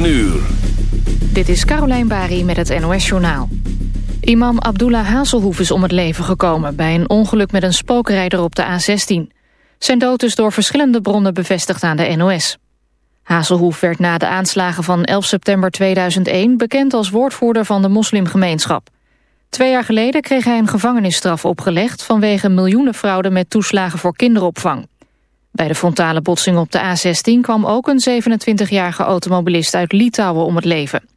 9 uur. Dit is Carolijn Bari met het NOS Journaal. Imam Abdullah Hazelhoef is om het leven gekomen... bij een ongeluk met een spookrijder op de A16. Zijn dood is door verschillende bronnen bevestigd aan de NOS. Hazelhoef werd na de aanslagen van 11 september 2001... bekend als woordvoerder van de moslimgemeenschap. Twee jaar geleden kreeg hij een gevangenisstraf opgelegd... vanwege miljoenenfraude met toeslagen voor kinderopvang. Bij de frontale botsing op de A16 kwam ook een 27-jarige automobilist uit Litouwen om het leven.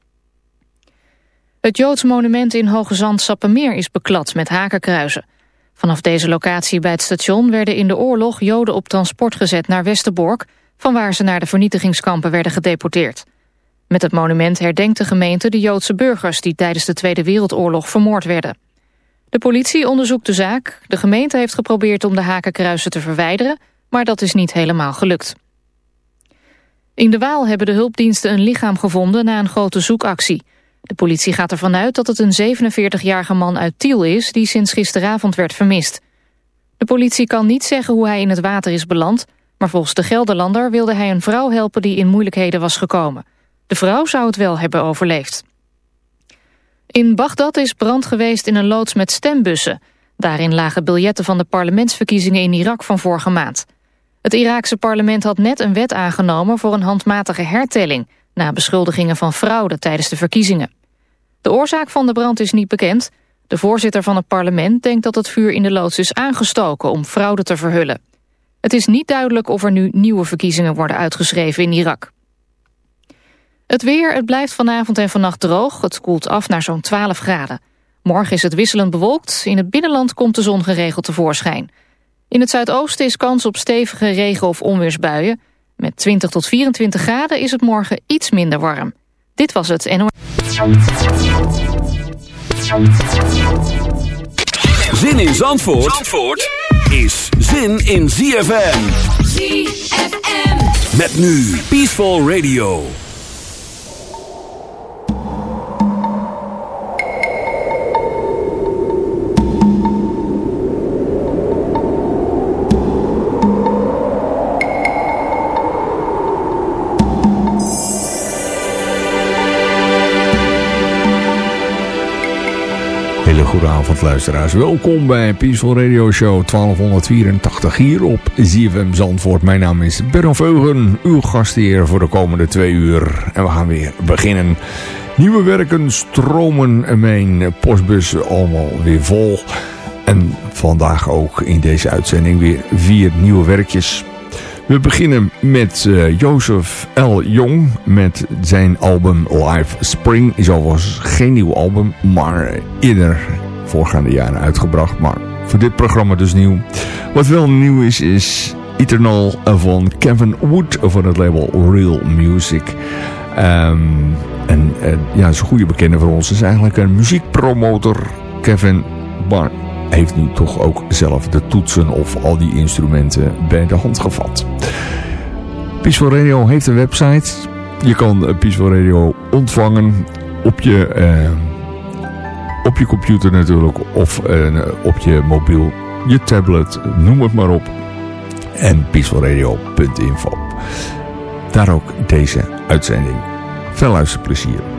Het Joods monument in Hoge Zand-Sappemeer is beklad met hakenkruizen. Vanaf deze locatie bij het station werden in de oorlog Joden op transport gezet naar Westerbork... van waar ze naar de vernietigingskampen werden gedeporteerd. Met het monument herdenkt de gemeente de Joodse burgers... die tijdens de Tweede Wereldoorlog vermoord werden. De politie onderzoekt de zaak. De gemeente heeft geprobeerd om de hakenkruizen te verwijderen maar dat is niet helemaal gelukt. In de Waal hebben de hulpdiensten een lichaam gevonden na een grote zoekactie. De politie gaat ervan uit dat het een 47-jarige man uit Tiel is... die sinds gisteravond werd vermist. De politie kan niet zeggen hoe hij in het water is beland... maar volgens de Gelderlander wilde hij een vrouw helpen die in moeilijkheden was gekomen. De vrouw zou het wel hebben overleefd. In Bagdad is brand geweest in een loods met stembussen. Daarin lagen biljetten van de parlementsverkiezingen in Irak van vorige maand. Het Iraakse parlement had net een wet aangenomen voor een handmatige hertelling... na beschuldigingen van fraude tijdens de verkiezingen. De oorzaak van de brand is niet bekend. De voorzitter van het parlement denkt dat het vuur in de loods is aangestoken... om fraude te verhullen. Het is niet duidelijk of er nu nieuwe verkiezingen worden uitgeschreven in Irak. Het weer, het blijft vanavond en vannacht droog. Het koelt af naar zo'n 12 graden. Morgen is het wisselend bewolkt. In het binnenland komt de zon geregeld tevoorschijn. In het zuidoosten is kans op stevige regen- of onweersbuien. Met 20 tot 24 graden is het morgen iets minder warm. Dit was het NOS. Zin in Zandvoort, Zandvoort is zin in ZFM. ZFM. Met nu Peaceful Radio. Goedenavond luisteraars, welkom bij Peaceful Radio Show 1284 hier op ZFM Zandvoort. Mijn naam is Berno Veugen, uw gastheer voor de komende twee uur. En we gaan weer beginnen. Nieuwe werken stromen mijn postbus allemaal weer vol. En vandaag ook in deze uitzending weer vier nieuwe werkjes. We beginnen met uh, Jozef L. Jong met zijn album Live Spring. Is alvast geen nieuw album, maar eerder voorgaande jaren uitgebracht. Maar voor dit programma dus nieuw. Wat wel nieuw is, is Eternal van Kevin Wood van het label Real Music. Um, en uh, ja, zo'n goede bekende voor ons is eigenlijk een muziekpromotor. Kevin Bar heeft nu toch ook zelf de toetsen of al die instrumenten bij de hand gevat. Peaceful Radio heeft een website. Je kan Peaceful Radio ontvangen op je... Uh, op je computer natuurlijk of uh, op je mobiel, je tablet, noem het maar op. En peacefulradio.info. Daar ook deze uitzending. Veel luisterplezier.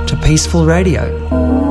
to Peaceful Radio.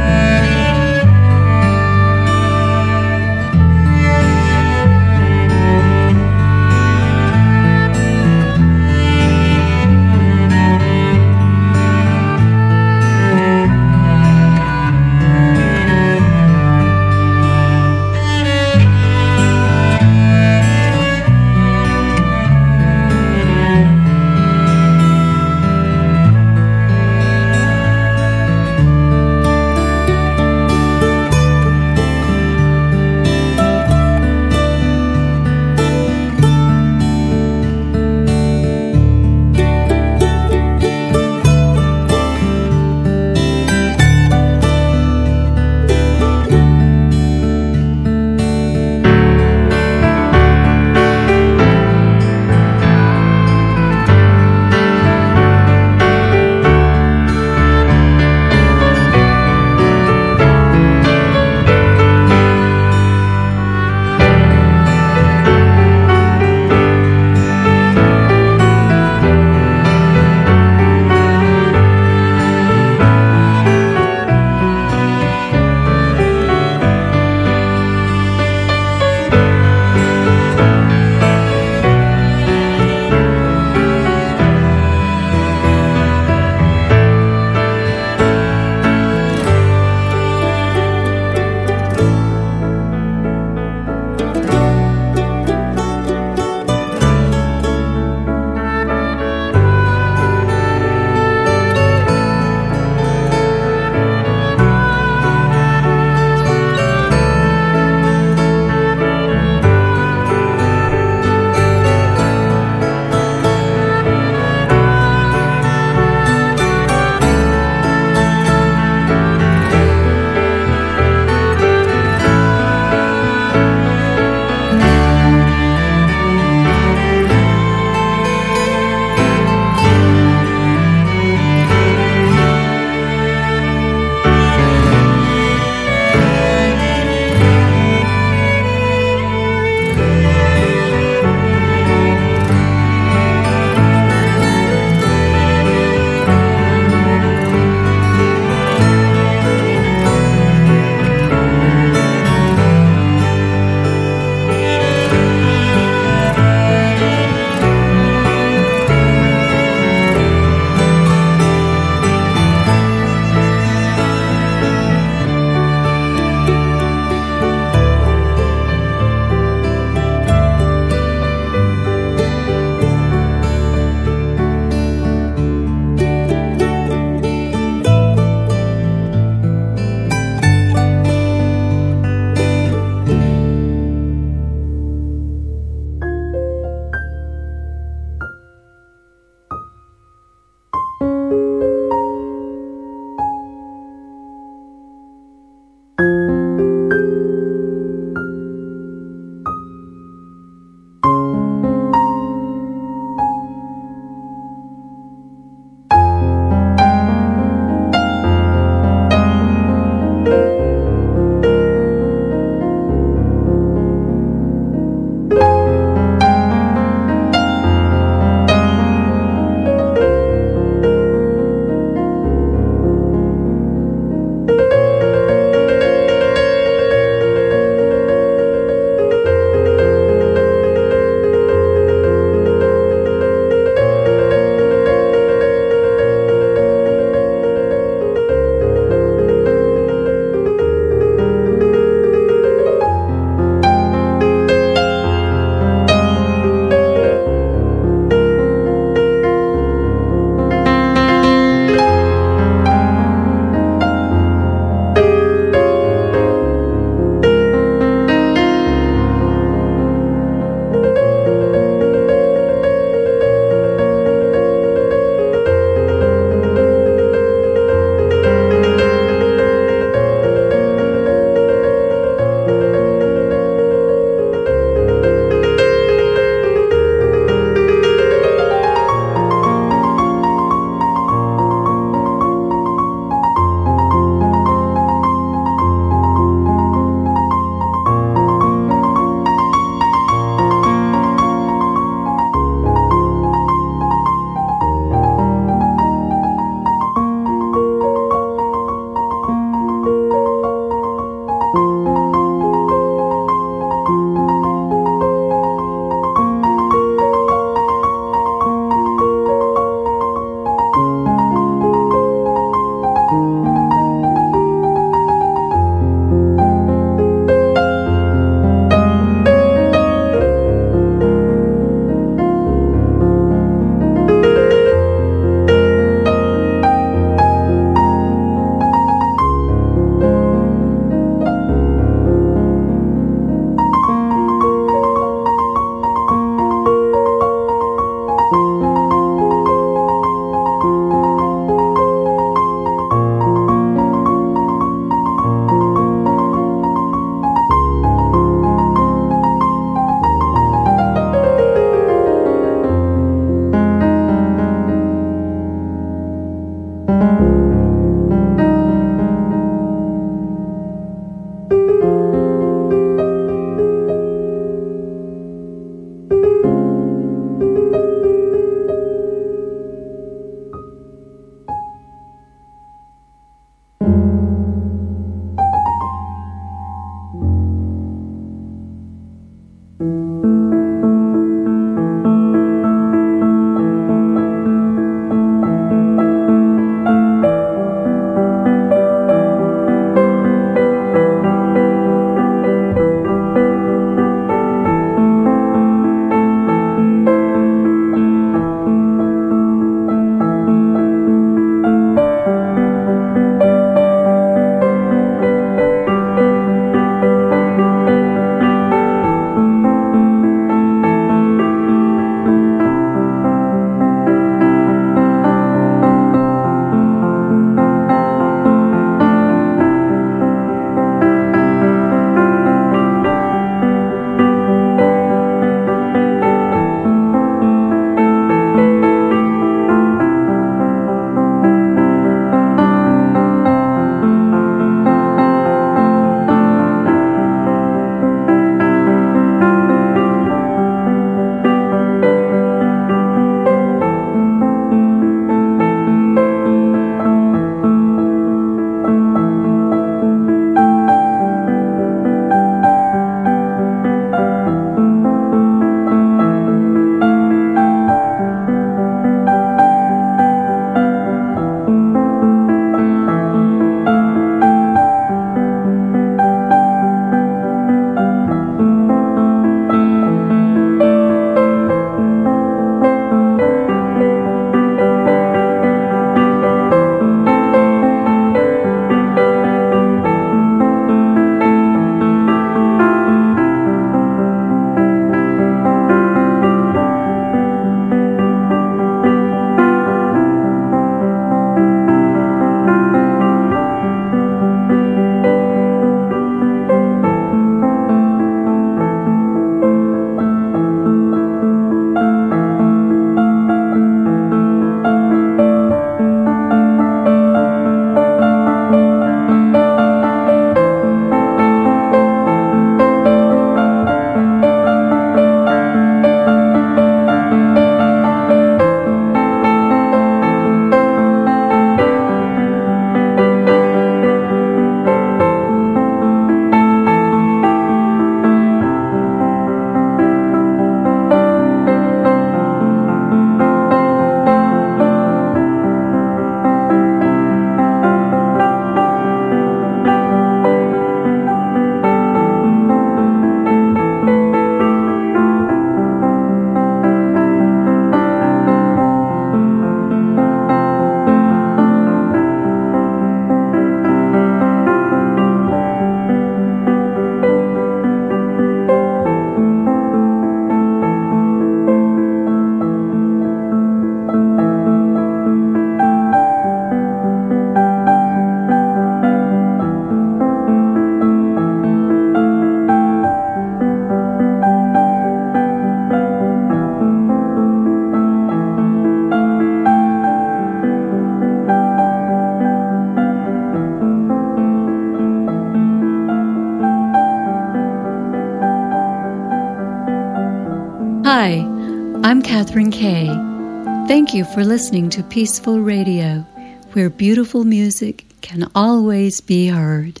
for listening to Peaceful Radio, where beautiful music can always be heard.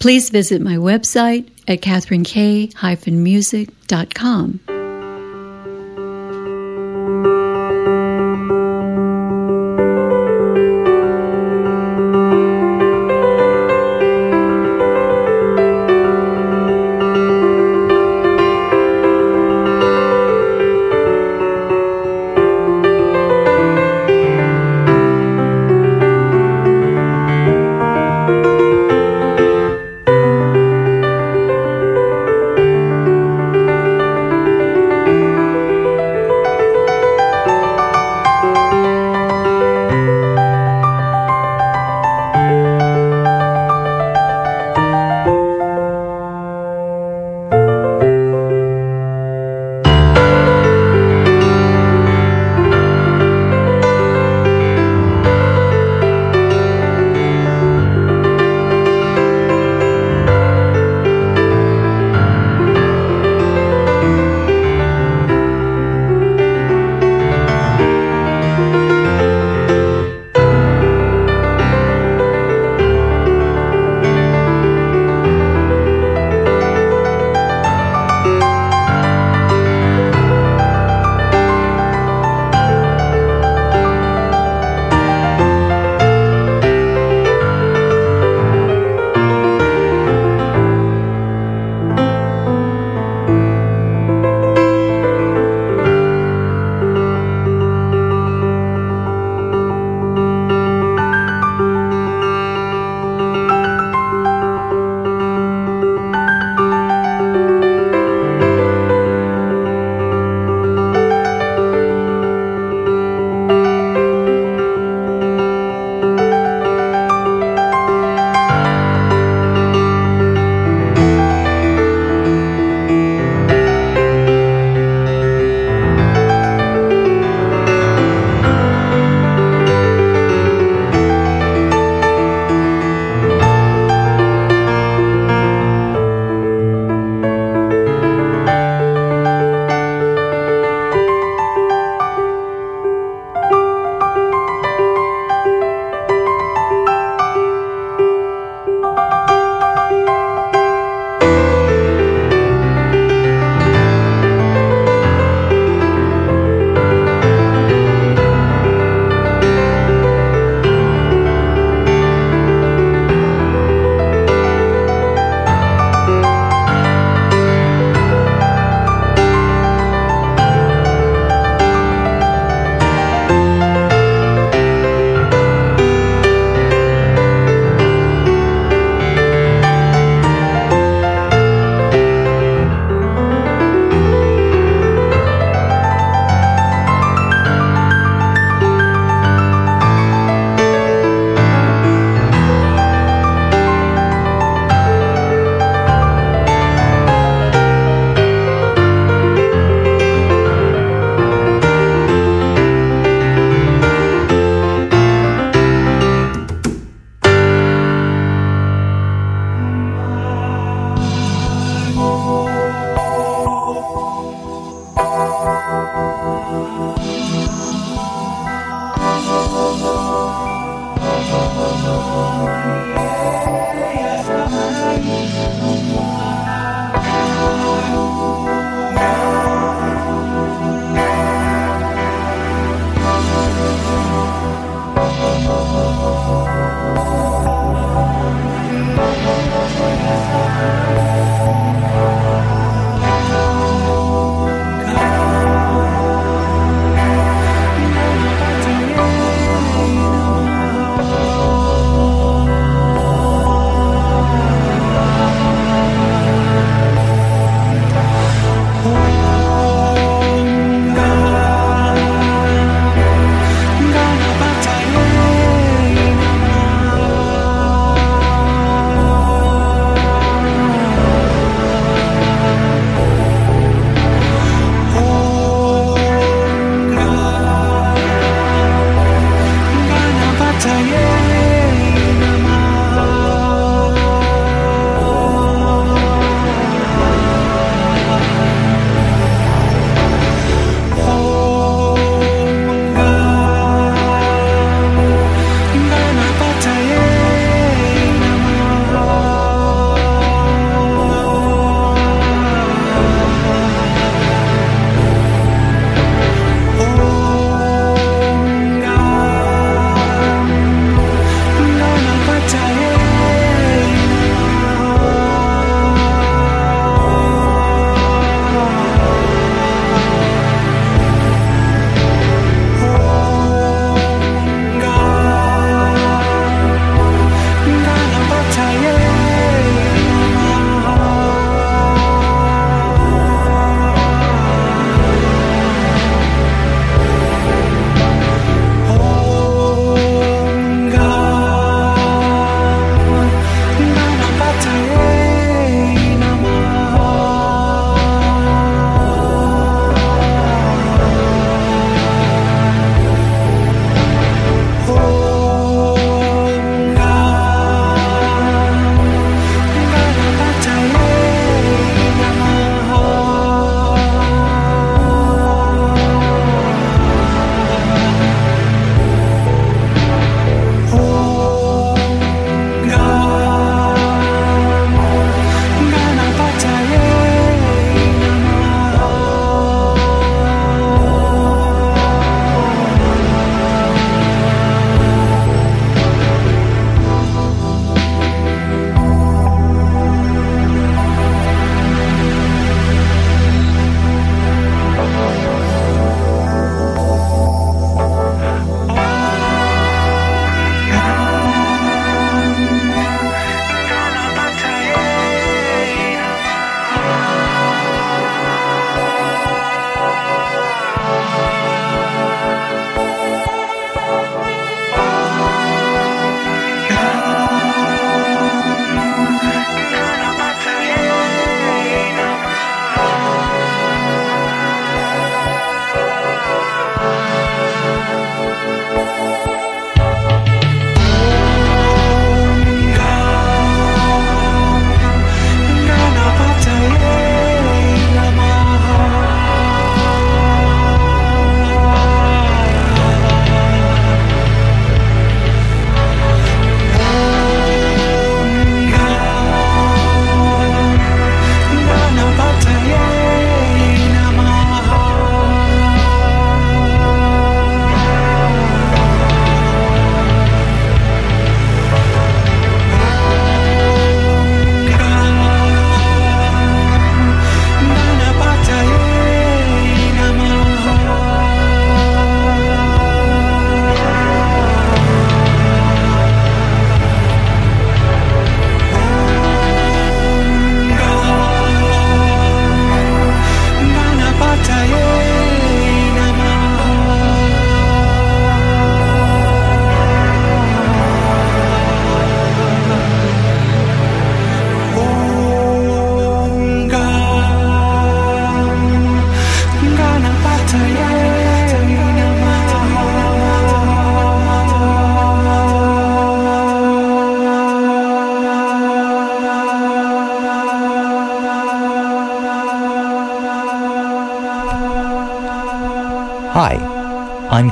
Please visit my website at katherinekay-music.com.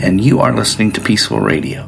and you are listening to Peaceful Radio.